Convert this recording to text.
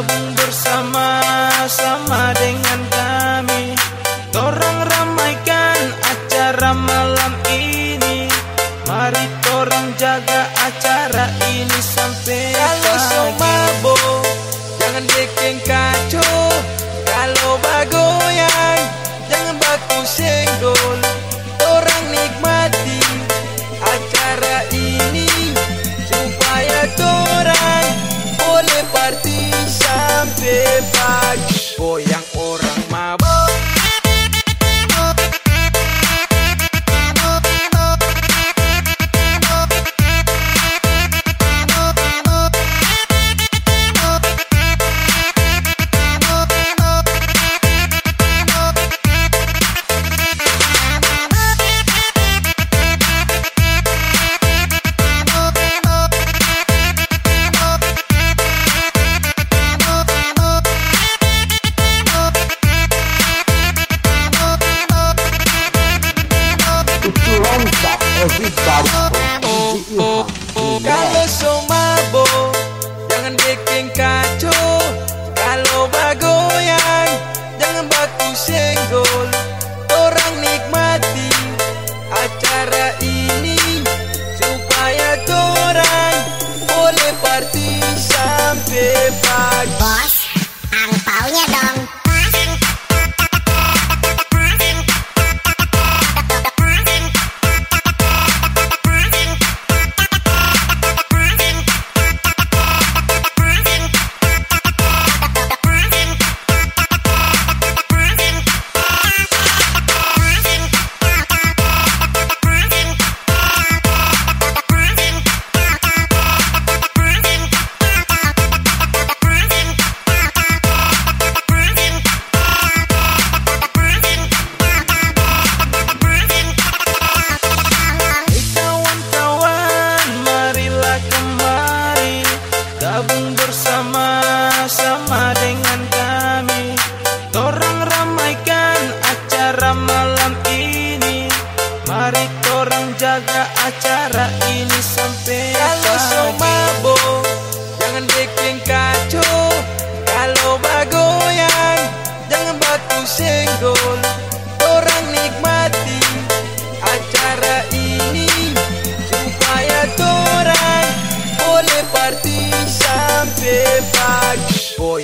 bergabung bersama-sama dengan kami. Torang ramaikan acara malam ini. Mari torang jaga acara ini sampai pagi. Party sampai pagi. Goyang orang parti champé pas senggol Orang nikmati acara ini. Supaya orang boleh party sampai pagi. Oh